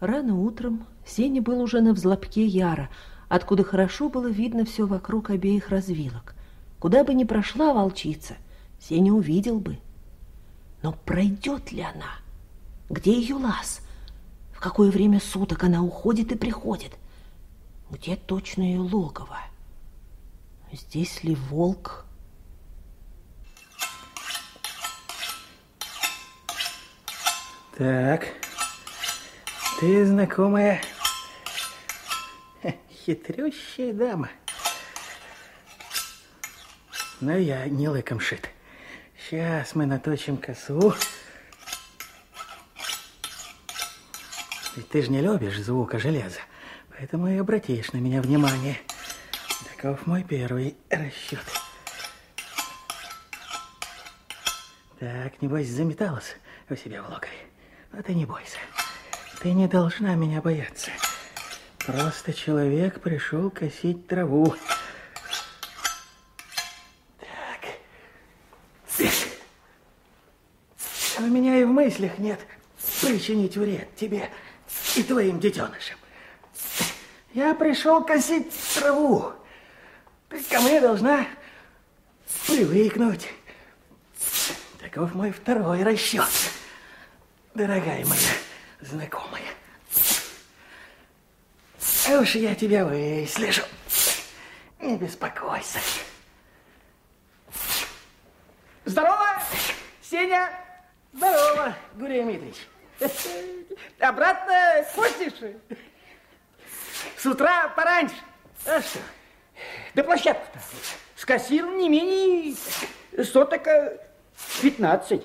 Рано утром Сеня был уже на взлобке Яра, откуда хорошо было видно все вокруг обеих развилок. Куда бы ни прошла волчица, Сеня увидел бы. Но пройдет ли она? Где ее лаз? В какое время суток она уходит и приходит? Где точно ее логово? Здесь ли волк? Так, ты знакомая хитрющая дама. Но я не лыком шит. Сейчас мы наточим косу. Ведь ты же не любишь звука железа, поэтому и обратишь на меня внимание. Таков мой первый расчет. Так, небось, заметалась у себя в логове. Но ты не бойся. Ты не должна меня бояться. Просто человек пришел косить траву. Так. У меня и в мыслях нет причинить вред тебе и твоим детенышам. Я пришел косить траву. Ты ко мне должна привыкнуть. Таков мой второй расчет, дорогая моя знакомая. Уж я тебя выслежу. Не беспокойся. Здорово, Сеня. Здорово, Гурий Дмитриевич. Обратно хочешь? С утра пораньше. А что? Да площадку-то скосил не менее соток 15.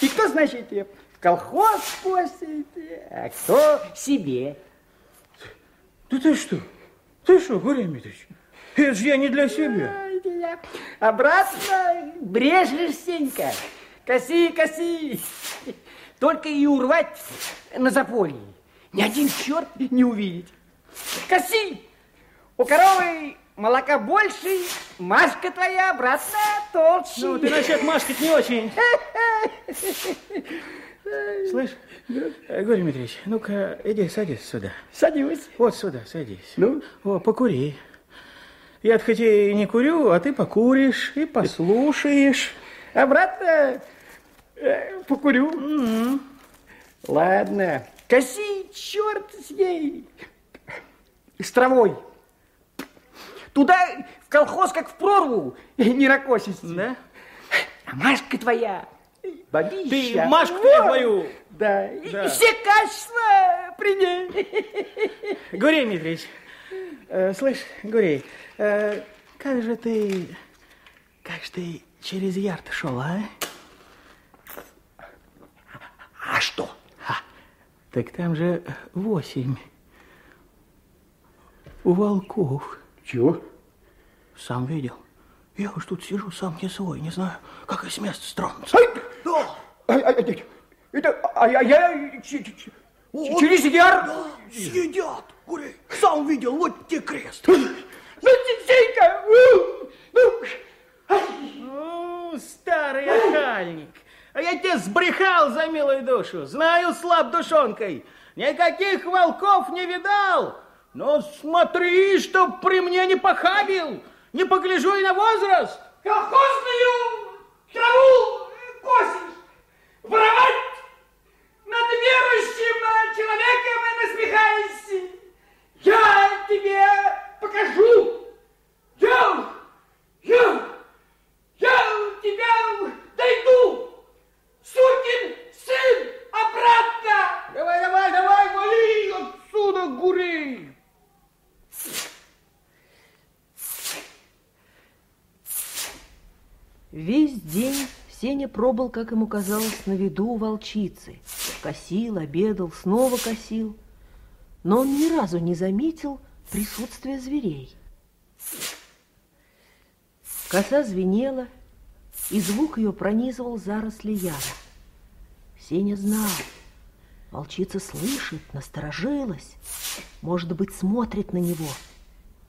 И кто, значит, в колхоз косит, а кто себе. Да ты что? Ты что, Гурий Дмитриевич? Это же я не для себя. Обратно брежешь, Сенька. Коси, коси. Только и урвать на заполье. Ни один черт не увидит. Коси. У коровы молока больше, Машка твоя обратно толще. Ну, ты насчет Машки не очень. Слышь, э, Григорий Дмитриевич, ну-ка, иди садись сюда. Садись. Вот сюда, садись. Ну? О, покури. Я хоть и не курю, а ты покуришь и послушаешь. Обратно э, покурю. М-м. Ладно. Коси, черт с ней. С травой. Туда в колхоз, как в прорву, не ракосись. Да? А Машка твоя, бабища. Ты Машку твою твою. Да. Да. Все качества при ней. Гурей Дмитриевич, э, слышь, Гурей, э, как же ты, как же ты через ярд шел, а? А что? А, так там же восемь у волков. Чего? Сам видел. Я уж тут сижу, сам не свой, не знаю, как из места стронуться. А, это, я, через яр... Да, съедят, Гурей. Сам видел, вот тебе крест. Ну, ну, ну, Ну, старый охальник, а я тебе сбрехал за милую душу. Знаю, слаб душонкой. Никаких волков не видал. Но смотри, чтоб при мне не похабил. Не погляжу и на возраст. колхозную траву косишь, воровать Весь день Сеня пробыл, как ему казалось, на виду у волчицы. Косил, обедал, снова косил. Но он ни разу не заметил присутствия зверей. Коса звенела, и звук ее пронизывал заросли яра. Сеня знал, волчица слышит, насторожилась, может быть, смотрит на него.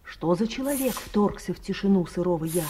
Что за человек вторгся в тишину сырого яра?